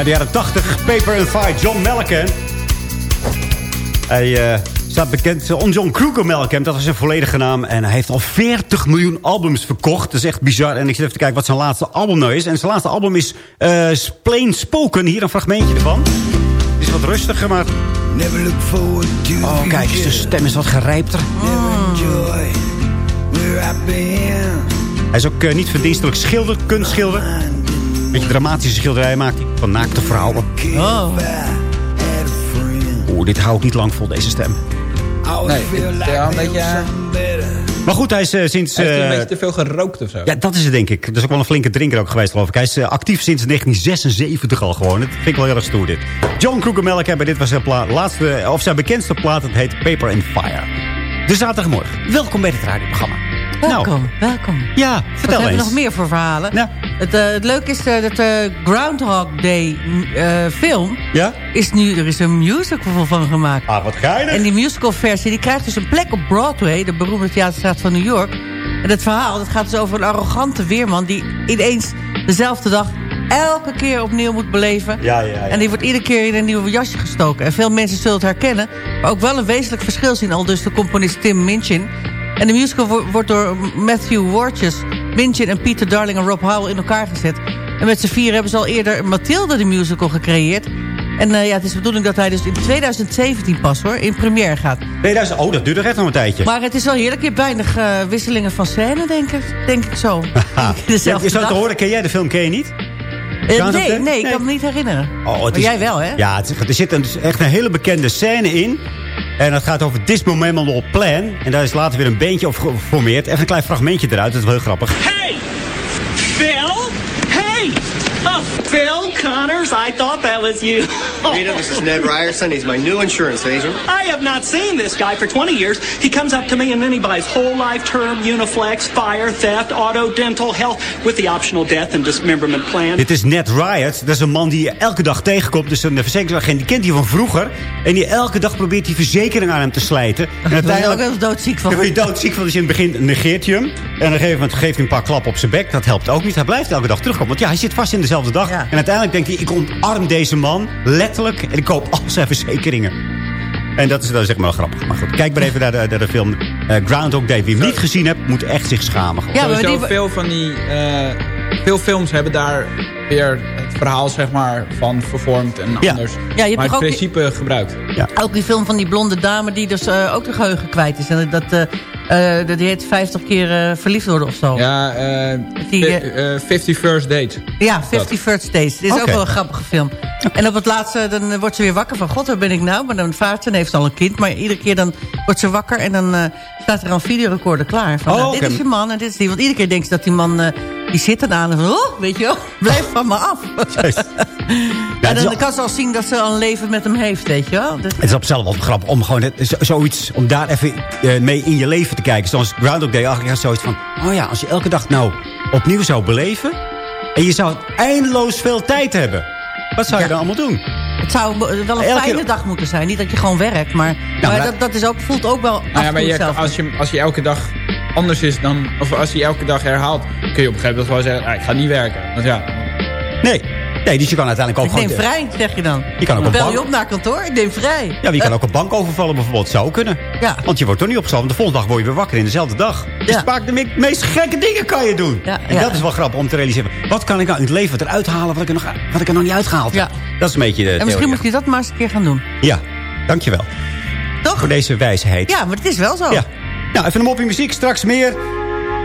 Uit de jaren 80, Paper and Fire, John Mellencamp. Hij eh, staat bekend om John Kruger Mellencamp. Dat is zijn volledige naam. En hij heeft al 40 miljoen albums verkocht. Dat is echt bizar. En ik zit even te kijken wat zijn laatste album nou is. En zijn laatste album is eh Plain Spoken. Hier een fragmentje ervan. Het is wat rustiger, maar... Never look forward to Oh, kijk de stem is wat gerijpter. Hij is ook eh, niet verdienstelijk schilder, kunstschilder. Beetje dramatische schilderijen maakt. Van naakte vrouwen. Oh. Oeh, dit hou ik niet lang vol, deze stem. Nee, ik- ja, een beetje... eh, Maar goed, hij is eh, sinds... Heeft hij een eh, beetje te veel gerookt of zo? Ja, dat is het denk ik. Dat is ook wel een flinke drinker ook geweest, geloof ik. Hij is eh, actief sinds 1976 al gewoon. Dat vind ik wel heel erg stoer, dit. John Kruger dit was zijn, laatste, of zijn bekendste plaat. Het heet Paper and Fire. De zaterdagmorgen. Welkom bij het radioprogramma. Welkom, welkom. Ja, vertel hebben we eens. nog meer voor verhalen? Het, eh, het leuke is eh, dat de Groundhog Day eh, film... Ja? Is nu, er is een musical van gemaakt. Ah, wat geinig. En die musicalversie die krijgt dus een plek op Broadway... de beroemde theaterstraat van New York. En het verhaal dat gaat dus over een arrogante weerman... die ineens dezelfde dag elke keer opnieuw moet beleven. Ja, ja, ja. En die wordt iedere keer in een nieuw jasje gestoken. En veel mensen zullen het herkennen. Maar ook wel een wezenlijk verschil zien. Al dus de componist Tim Minchin. En de musical wo- wordt door Matthew Warches, Minchin en Peter Darling en Rob Howell in elkaar gezet. En met z'n vier hebben ze al eerder Mathilde de musical gecreëerd. En eh, ja, het is de bedoeling dat hij dus in 2017 pas hoor, in première gaat. 2000, oh, dat duurt nog echt nog een tijdje. Maar het is wel heerlijk. Je hebt weinig eh, wisselingen van scène, denk ik, denk ik zo. Je zou dag. te horen, ken jij de film, ken je niet? Eh, nee, nee, ik kan me niet herinneren. Oh, het maar jij wel, hè? Ja, het er zit een, echt een hele bekende scène in. En dat gaat over This Memorial Plan. En daar is later weer een beentje op geformeerd. Even een klein fragmentje eruit, dat is wel heel grappig. Hey! Phil? Oh, Phil Connors, I thought that was you. Rita, this is Ned Ryerson. He's my new insurance agent. I have not seen this guy for 20 years. He comes up to me and then he buys whole life term, Uniflex, fire, theft, auto, dental, health, with the optional death and dismemberment plan. Dit is Ned Riot. Dat is een man die je elke dag tegenkomt. Dus een verzekeringsagent, die kent hij van vroeger. En die elke dag probeert die verzekering aan hem te slijten. En Daar ben je ook wel doodziek van. Daar word je doodziek van. Dus in het begin negeert hij hem. En op een gegeven moment geeft hij een paar klappen op zijn bek. Dat helpt ook niet. Hij blijft elke dag terugkomen. Want ja, hij zit vast in dezelfde dag. En uiteindelijk denkt hij, ik omarm deze man. Letterlijk. En ik koop al zijn verzekeringen. En dat is dan zeg maar wel grappig. Maar goed, kijk maar even naar de, naar de film eh, Groundhog Day. Wie hem niet gezien hebt, moet echt zich schamen. gewoon. Ja, Sowieso veel van die... eh, veel films hebben daar weer het verhaal zeg maar, van vervormd en anders. Ja, je hebt maar het die- principe gebruikt. Ook die film van die blonde dame die dus eh, ook de geheugen kwijt is. En dat, eh, eh, dat die heet 50 keer verliefd worden of zo. Ja, Die, fi- eh, 50 First Dates. Ja, 50 First Dates. Dit is ook wel een grappige film. En op het laatste dan wordt ze weer wakker van... God, waar ben ik nou? Maar dan vaart ze en heeft al een kind. Maar iedere keer dan wordt ze wakker... en dan staat er een videorecorder klaar. Van, Oh, nou, dit is je man en dit is die. Want iedere keer denkt ze dat die man... die zit er aan en van... Oh, weet je wel, blijf van me af. en dan kan ze al zien dat ze al een leven met hem heeft, weet je wel. Dat- Het is op zichzelf wel grappig om gewoon zoiets, om daar even eh, mee in je leven te kijken. Zoals Groundhog Day eigenlijk had zoiets van, oh ja, als je elke dag nou opnieuw zou beleven. En je zou eindeloos veel tijd hebben. Wat zou je dan allemaal doen? Het zou wel een Elke fijne keer- dag moeten zijn. Niet dat je gewoon werkt, maar, maar maar- dat, dat is ook, voelt ook wel Nou ja, maar je, als, je, als je elke dag anders is dan... Of als je elke dag herhaalt... kun je op een gegeven moment gewoon zeggen... ah, ik ga niet werken. Want ja, Nee. Nee, dus je kan uiteindelijk ook Ik neem gewoon... vrij, zeg je dan. Je kan ook Dan een bel je op naar kantoor, ik neem vrij. Ja, maar je kan ook een bank overvallen bijvoorbeeld. Zou kunnen. Ja. Want je wordt toch niet opgesloten. Want de volgende dag word je weer wakker in dezelfde dag. Dus vaak de me- meest gekke dingen kan je doen. en ja. dat is wel grappig om te realiseren. Wat kan ik nou in het leven eruit halen wat ik er nog, wat ik er nog niet uitgehaald heb? Dat is een beetje de En misschien theorie. moet je dat maar eens een keer gaan doen. Ja, dankjewel. Toch? Voor deze wijsheid. Ja, maar het is wel zo. Ja. Nou, even een mopje muziek. Straks meer.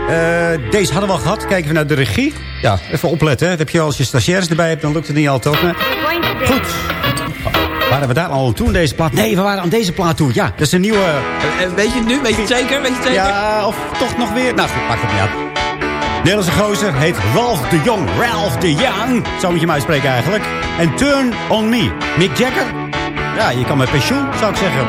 Eh, deze hadden we al gehad. Kijken we naar de regie. Ja, even opletten. Hè. Dat heb je als je stagiaires erbij hebt, dan lukt het niet altijd. Maar... Goed. Waren we daar al aan toe in deze plaat? Nee, we waren aan deze plaat toe. Ja, dat is een nieuwe... weet je het nu? Weet je het zeker? Weet je het zeker? Ja, of toch nog weer... Nou goed, maakt het niet uit. Nederlandse gozer heet Ralph de Jong. Ralph de Jong. Zo moet je hem uitspreken eigenlijk. En Turn on Me. Mick Jagger. Ja, je kan met pensioen, zou ik zeggen.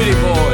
Of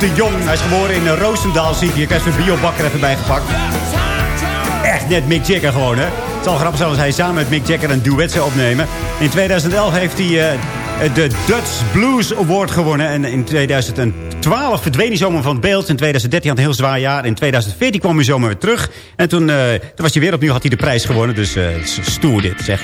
de Jong. Hij is geboren in Roosendaal, zie ik hier. Ik heb zijn biobakker even bijgepakt. Echt net Mick Jagger gewoon, hè. Het zal grappig zijn als hij samen met Mick Jagger een duet zou opnemen. In 2011 heeft hij eh, de Dutch Blues Award gewonnen. En in 2012 verdween hij zomaar van het beeld. In 2013 had een heel zwaar jaar. In 2014 kwam hij zomaar weer terug. En toen, eh, toen was hij weer opnieuw, had hij de prijs gewonnen. Dus eh, stoer dit, zeg.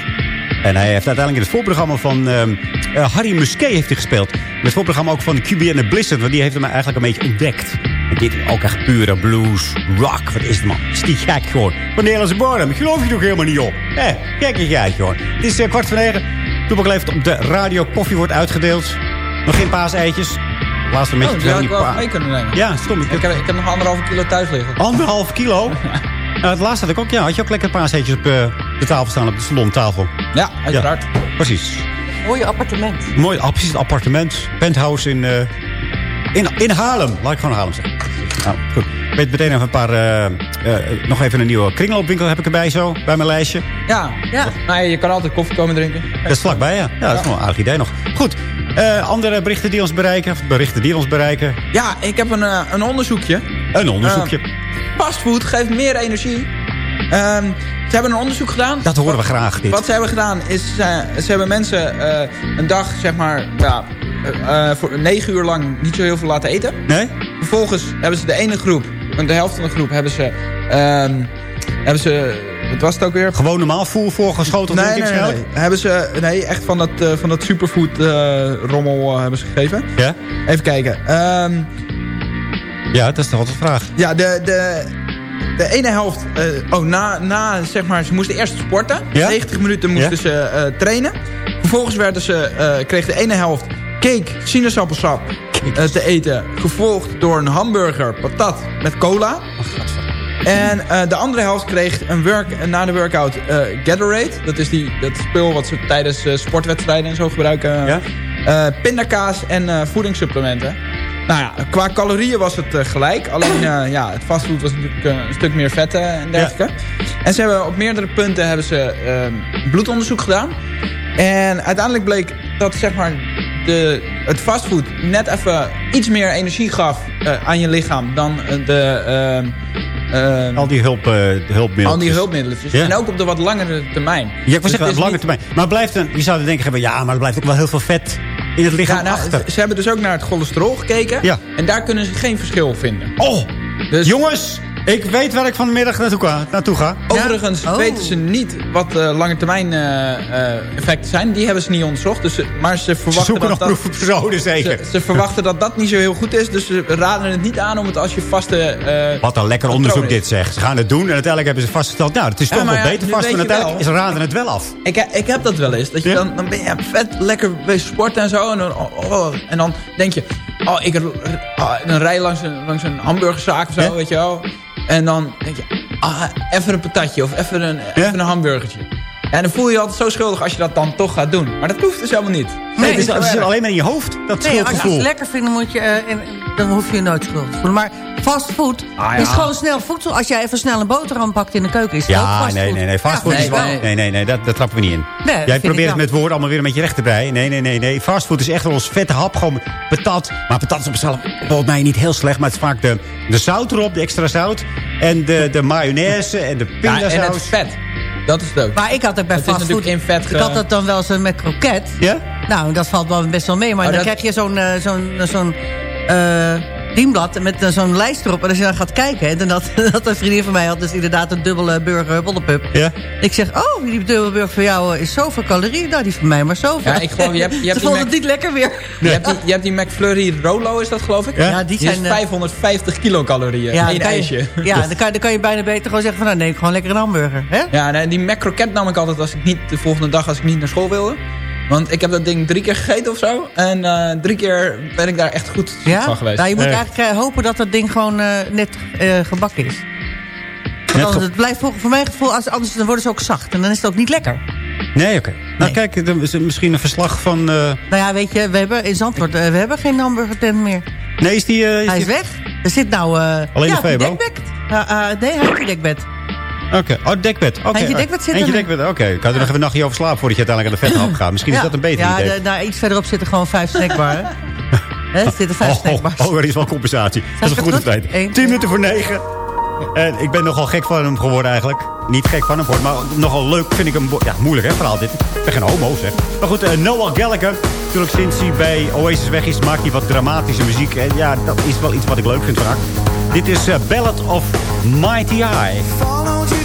En hij heeft uiteindelijk in het voorprogramma van ehm, eh, Harry Musquet heeft hij gespeeld. In het voorprogramma ook van QB en de Blizzard. Want die heeft hem eigenlijk een beetje ontdekt. En dit is ook echt pure blues, rock. Wat is het man? Is die gek gewoon. Van Nederlandse bodem. Ik geloof je toch helemaal niet op. Hé, gekke geit hoor. Het is eh, kwart voor negen. Toepak leeft op de radio. Koffie wordt uitgedeeld. Nog geen paaseitjes. Laatst een beetje Oh, had weinig ik wel mee kunnen nemen. Ja, stom. Ik heb, ik heb nog anderhalve kilo thuis liggen. Anderhalf kilo? Nou, het laatste had ik ook. Ja, had je ook lekker paaseitjes op eh, de tafel staan. Op de salontafel. Ja, uiteraard. precies. Mooie appartement. Mooi, precies het appartement. Penthouse in, eh, in, in Haarlem. Laat ik gewoon Haarlem zeggen. Nou, goed. Ik weet meteen even een paar... eh, eh, nog even een nieuwe kringloopwinkel heb ik erbij zo. Bij mijn lijstje. Ja, ja. Nou, je kan altijd koffie komen drinken. Dat is vlakbij, ja. Ja, dat is wel een aardig idee nog. Goed. eh, andere berichten die ons bereiken. Of berichten die ons bereiken. Ja, ik heb een, een onderzoekje. Een onderzoekje. Eh, fastfood geeft meer energie. Ehm, ze hebben een onderzoek gedaan. Dat horen we graag, dit. Wat ze hebben gedaan is, eh, ze hebben mensen eh, een dag, zeg maar, ja, eh, voor negen uur lang niet zo heel veel laten eten. Nee? Vervolgens hebben ze de ene groep, de helft van de groep, hebben ze, ehm, hebben ze, wat was het ook weer? Gewoon normaal voer voorgeschoteld, Nee, nee, nee, nee. Hebben ze, nee, echt van dat, van dat superfood rommel eh, hebben ze gegeven. Ja? Even kijken. Ehm, Ja, dat is toch altijd de vraag. ja, de, de, de ene helft... eh, oh, na, na, zeg maar, ze moesten eerst sporten. Ja? 90 minuten moesten Ja? ze eh, trainen. Vervolgens werden ze, eh, kreeg de ene helft cake, sinaasappelsap te eten. Gevolgd door een hamburger, patat met cola. En eh, de andere helft kreeg een work, na de workout Gatorade. Dat is die, dat spul wat ze tijdens sportwedstrijden en zo gebruiken. Ja? Pindakaas en voedingssupplementen. Nou ja, qua calorieën was het eh, gelijk. Alleen eh, ja, het fastfood was natuurlijk eh, een stuk meer vetten en dergelijke. En ze hebben op meerdere punten hebben ze eh, bloedonderzoek gedaan. En uiteindelijk bleek dat zeg maar, de, het fastfood net even iets meer energie gaf aan je lichaam dan de... eh, eh, Al die hulp, eh, hulpmiddelen. al die hulpmiddeletjes. Ja. En ook op de wat langere termijn. Ja, ik was Dus zeggen, lange niet- termijn. Maar blijft een, je zou denken ja, maar er blijft ook wel heel veel vet in het lichaam Ja, nou, achter. Ze hebben dus ook naar het cholesterol gekeken. Ja. En daar kunnen ze geen verschil vinden. Oh, Dus jongens, ik weet waar ik vanmiddag naartoe ga. Naartoe ga. overigens? Oh. weten ze niet wat de lange termijn eh, eh, effecten zijn. Die hebben ze niet onderzocht. Dus, ze- maar ze Ze verwachten zoeken nog dat dat... proefpersonen zeker. Ze, ze verwachten dat dat niet zo heel goed is. Dus ze raden het niet aan om het als je vaste... eh, Wat een lekker onderzoek is. dit zegt. Ze gaan het doen en uiteindelijk hebben ze vastgesteld... nou, het is toch wel ja, beter vast. En uiteindelijk wel. is raden het wel af. Ik, ik heb dat wel eens. Dat je Ja? dan, dan ben je vet lekker bezig sporten en zo. En dan, oh, oh, en dan denk je... Oh, ik oh, dan rij je langs een, langs een hamburgerzaak of zo, weet je wel. En dan denk je... Ah, even een patatje of even een, even een hamburgertje. En dan voel je je altijd zo schuldig als je dat dan toch gaat doen. Maar dat hoeft dus helemaal niet. Nee, het, is, het alleen maar in je hoofd, dat Nee, als je schuldgevoel. iets lekker vindt, moet je, eh, en, dan hoef je je nooit schuldig te voelen. Maar fastfood Ah, ja. is gewoon snel voedsel. Als jij even snel een boterham pakt in de keuken, is het Ja, fastfood. nee, nee, nee. Fastfood Ja, is wel... nee. Nee, nee, nee, dat, dat trappen we niet in. Nee, Jij probeert het met woorden allemaal weer een beetje recht te breien. Nee, nee, nee, nee. Fastfood is echt wel ons vette hap. Gewoon patat. Maar patat is op zichzelf volgens mij niet heel slecht. Maar het is vaak de, de zout erop, de extra zout. En de, de mayonaise en de Ja, pindasaus. en het vet. Dat is ook. Maar ik had het bij is fastfood. in vet Ik had het dan wel zo met kroket. Ja? Nou, dat valt wel best wel mee. Maar Oh, dan dat- krijg je zo'n eh, zo'n zo'n eh, dienblad met eh, zo'n lijst erop. En als je dan gaat kijken... En dat, dat een vriendin van mij had dus inderdaad een dubbele burger bollepup. Ja? Ik zeg, oh, die dubbele burger voor jou eh, is zoveel calorieën. Nou, die van mij maar zoveel. Ja, ik geloof, je hebt, je Ze hebt die vonden Mac- het niet lekker weer. Je, hebt die, je hebt die McFlurry Rolo, is dat geloof ik? Ja? Ja, die zijn... eh, 550 kilocalorieën. ja, je- ijsje. Ja, dan kan, dan kan je bijna beter gewoon zeggen van... Nou, neem gewoon lekker een hamburger. Hè? Ja, nee, die McCroket nam ik altijd als ik niet, de volgende dag als ik niet naar school wilde. Want ik heb dat ding drie keer gegeten of zo. En eh, drie keer ben ik daar echt goed Ja? van geweest. Nou, je moet Nee. eigenlijk eh, hopen dat dat ding gewoon eh, net eh, gebakken is. Want anders, het blijft voor, voor mijn gevoel, als, anders dan worden ze ook zacht. En dan is het ook niet lekker. Nee, oké. Nou, kijk, er is misschien een verslag van... eh, Nou ja, weet je, we hebben in Zandvoort, we hebben geen hamburgertent meer. Nee, is die... eh, is Hij is die- weg. Er zit nou... eh Alleen ja, de Febo? Uh, uh, nee, hij heeft die dekbed. Oké, oh, dekbed. Oké. Eentje dekbed zit Eentje dekbed, oké. Ik had er nog even een nachtje over slapen voordat je uiteindelijk aan de vethap gaat. Misschien is Ja. dat een beter ja, idee. de- nou, iets verderop zitten gewoon vijf snackbaren. Hè, er zitten vijf Oh, snackbars. oh, oh, er is wel compensatie. Dat is een goede goed? tijd. Eén, 10 minuten voor 9. En ik ben nogal gek van hem geworden eigenlijk. Niet gek van hem geworden, maar nogal leuk vind ik hem. Ja, moeilijk hè, verhaal dit. Ik ben geen homo zeg. Maar goed, eh, Noah Gallagher. Natuurlijk sinds hij bij Oasis weg is, maakt hij wat dramatische muziek. En ja, dat is wel iets wat ik leuk vind vaak. Dit is eh, Ballad of Mighty Eye.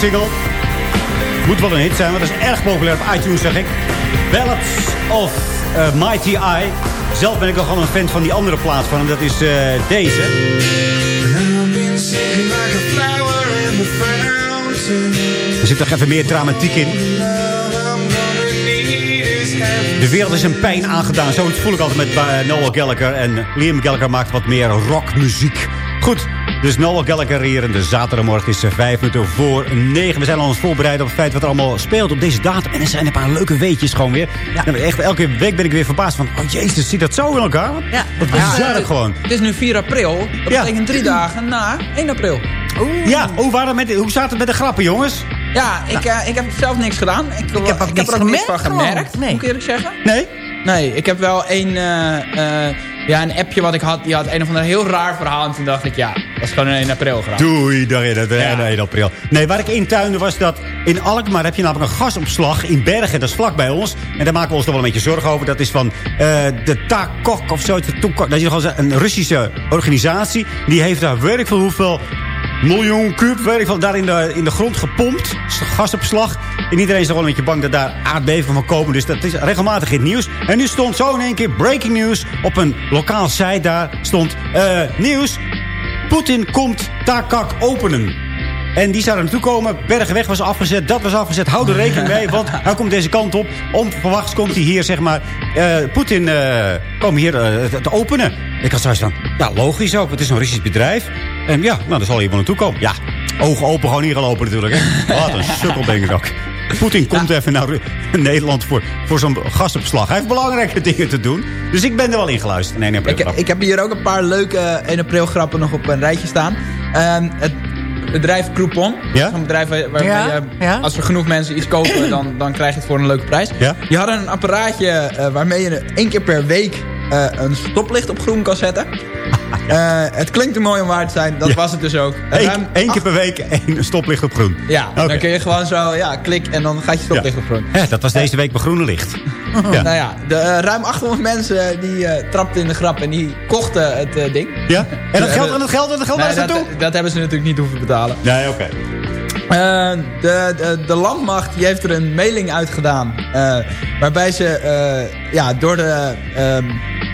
Single. Moet wel een hit zijn, want dat is erg populair op iTunes, zeg ik. Ballads of eh, Mighty Eye. Zelf ben ik gewoon een fan van die andere plaat van hem. Dat is eh, deze. Er zit toch even meer dramatiek in. De wereld is een pijn aangedaan. Zoiets voel ik altijd met eh, Noel Gallagher. En Liam Gallagher maakt wat meer rockmuziek. Goed, Dus Noel Gallagher hier. En de zaterdagmorgen is eh, vijf minuten voor negen. We zijn al aan het voorbereiden op het feit wat er allemaal speelt op deze datum. En er zijn een paar leuke weetjes gewoon weer. Nou, echt, elke week ben ik weer verbaasd van... Oh jezus, zit dat zo in elkaar? Ja. Wat Ja, bizar het- gewoon. Het is nu 4 april. Dat Ja. betekent drie dagen na 1 april. Ja, hoe, waren met, hoe staat het met de grappen, jongens? Ja, ik, eh, ik heb zelf niks gedaan. Ik, ik heb, ik heb er ook niks van gemerkt, moet ik eerlijk zeggen. Nee? Nee, ik heb wel eh, eh, ja, een appje wat ik had. Die had een of ander heel raar verhaal. En toen dacht ik, ja, dat is gewoon een 1 april grap. Doei, in het 1 april. Nee, waar ik intuinde was dat in Alkmaar heb je namelijk een gasopslag in Bergen. Dat is vlak bij ons. En daar maken we ons toch wel een beetje zorgen over. Dat is van eh, de Takok of zoiets. Dat is gewoon een Russische organisatie. Die heeft daar werk van hoeveel miljoen kuub werk van daar in de, in de grond gepompt. Gasopslag. En iedereen is toch wel een beetje bang dat daar aardbevingen van komen. Dus dat is regelmatig in het nieuws. En nu stond zo in één keer breaking news. Op een lokaal site daar stond eh, nieuws. Poetin komt Takak openen. En die zou er naartoe komen. Bergenweg was afgezet. Dat was afgezet. Hou er rekening mee. Want hij komt deze kant op. Onverwachts komt hij hier, zeg maar. eh, Poetin uh, komt hier te openen. Ik had zoiets van. Ja, logisch ook. Het is een Russisch bedrijf. En ja, nou, dan zal hij wel naartoe komen. Ja, ogen open, gewoon hier gelopen natuurlijk. Hè. Wat een sukkel, denk ik ook. Poetin komt even naar Nederland voor, voor zo'n gasopslag. Hij heeft belangrijke dingen te doen. Dus ik ben er wel in geluisterd. Nee, nee, Ik, ik heb hier ook een paar leuke 1 april grappen nog op een rijtje staan. Ehm, het bedrijf Groupon. Ja? Dat is Een bedrijf waar, waar Ja, je, ja. als er genoeg mensen iets kopen, dan, dan krijg je het voor een leuke prijs. Ja? Die hadden een apparaatje eh, waarmee je één keer per week eh, een stoplicht op groen kan zetten. Eh, het klinkt te mooi om waar te zijn. Dat Ja. was het dus ook. Eén keer per week één stoplicht op groen. Ja, dan kun je gewoon zo, ja, klik en dan gaat je stoplicht op groen. Ja, dat was deze week bij groene licht. Ja. Nou ja, de, eh, ruim 800 mensen die trapten in de grap en die kochten het ding. Ja? En dat geld, en dat geld, en dat geld waar dat, naartoe? dat hebben ze natuurlijk niet hoeven betalen. Nee, oké. De, de, de landmacht die heeft er een mailing uitgedaan. eh waarbij ze ja, door de, ehm,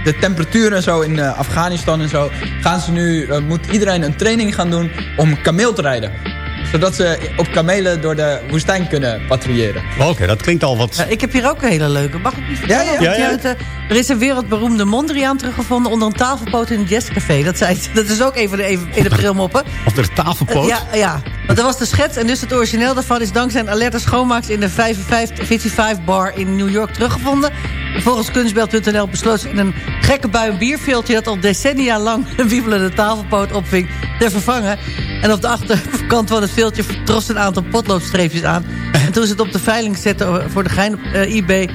de temperatuur en zo in eh, Afghanistan en zo... gaan ze nu, eh, moet iedereen een training gaan doen om kameel te rijden. Zodat ze op kamelen door de woestijn kunnen patrouilleren. Oké, dat klinkt al wat... Ja, ik heb hier ook een hele leuke. Mag ik niet vertellen? Ja, ja. Ja, ja. het, eh, Er is een wereldberoemde Mondriaan teruggevonden onder een tafelpoot in een jazzcafé. Dat, zei, dat is ook een van de 1 april moppen. Of de tafelpoot? Ja, ja, want dat was de schets. En dus het origineel daarvan is dankzij een alerte schoonmaaks... in de 55 55 bar in New York teruggevonden. Volgens kunstbeeld.nl besloot ze in een gekke bui een bierveeltje... dat al decennia lang een wiebelende tafelpoot opving, te vervangen. En op de achterkant van het veeltje trost een aantal potloodstreepjes aan. En toen ze het op de veiling zetten voor de gein op eh, eBay...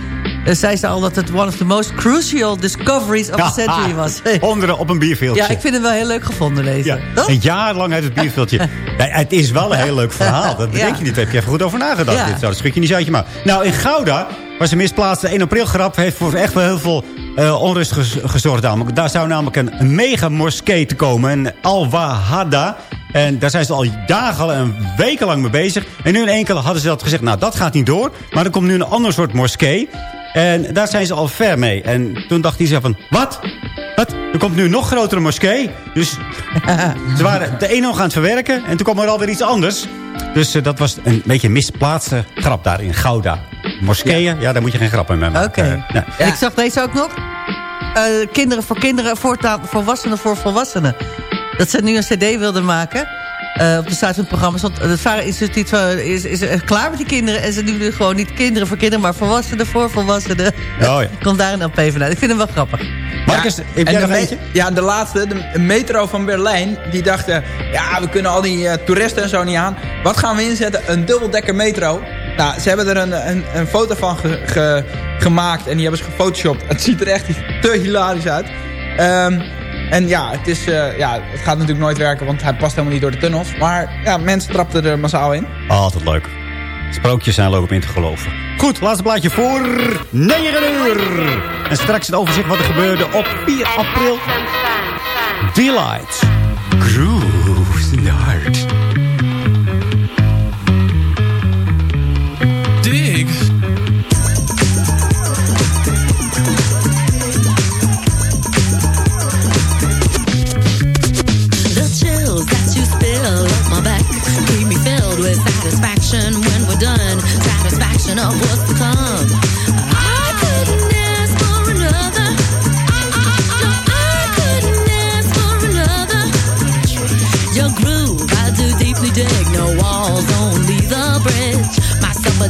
eh, zei ze al dat het one of the most crucial discoveries of the century was. Onderen op een bierveeltje. Ja, ik vind het wel heel leuk gevonden, deze. Ja, een jaar lang uit het bierveeltje. Nee, het is wel een heel leuk verhaal. Dat bedenk Ja. je niet. Daar heb je even goed over nagedacht. Ja. Dit dat schud je niet uit je mouw. Nou, in Gouda was een misplaatste 1 april grap. Heeft voor echt wel heel veel eh, onrust gezorgd. Namelijk. Daar zou namelijk een, mega moskee te komen. Een Al-Wahada. En daar zijn ze al dagen en weken lang mee bezig. En nu in keer hadden ze dat gezegd. Nou, dat gaat niet door. Maar er komt nu een ander soort moskee. En daar zijn ze al ver mee. En toen dacht hij zelf van... Wat? Wat? Er komt nu een nog grotere moskee. Dus ze waren de ene nog aan het verwerken. En toen kwam er alweer iets anders. Dus eh, dat was een beetje een misplaatste grap daar in Gouda. Moskeeën, ja, daar moet je geen grappen mee maken. Oké. Eh. En Ik zag deze ook nog. Eh, kinderen voor kinderen, voortaan volwassenen voor volwassenen. Dat ze nu een cd wilden maken. eh, op de site van het programma stond... Het van- is, is eh, klaar met die kinderen. En ze doen nu gewoon niet kinderen voor kinderen... maar volwassenen voor volwassenen. Oh ja. Komt daar een LP vanuit. Ik vind hem wel grappig. Marcus, heb En jij nog eentje? Ja, de laatste, de metro van Berlijn. Die dachten, ja, we kunnen al die toeristen en zo niet aan. Wat gaan we inzetten? Een dubbeldekker metro. Nou, ze hebben er een, een, een foto van ge- ge- gemaakt. En die hebben ze gefotoshopt. Het ziet er echt te hilarisch uit. Ehm, en ja het, is, eh, ja, het gaat natuurlijk nooit werken, want hij past helemaal niet door de tunnels. Maar ja, mensen trapten er massaal in. Altijd leuk. Sprookjes zijn leuk om in te geloven. Goed, laatste plaatje voor 9 uur. En straks het overzicht wat er gebeurde op 4 april. Delight. Grooves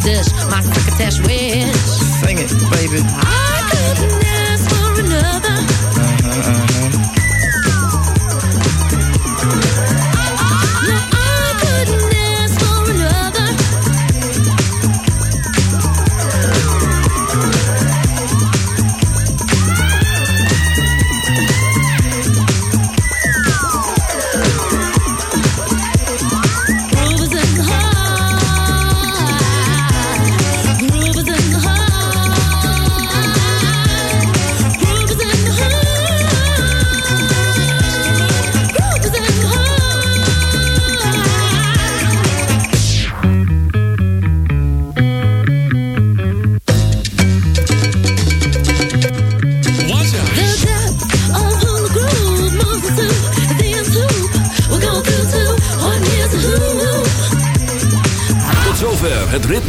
dish, my crocketesh wish. Sing it, baby. I couldn't ask for another.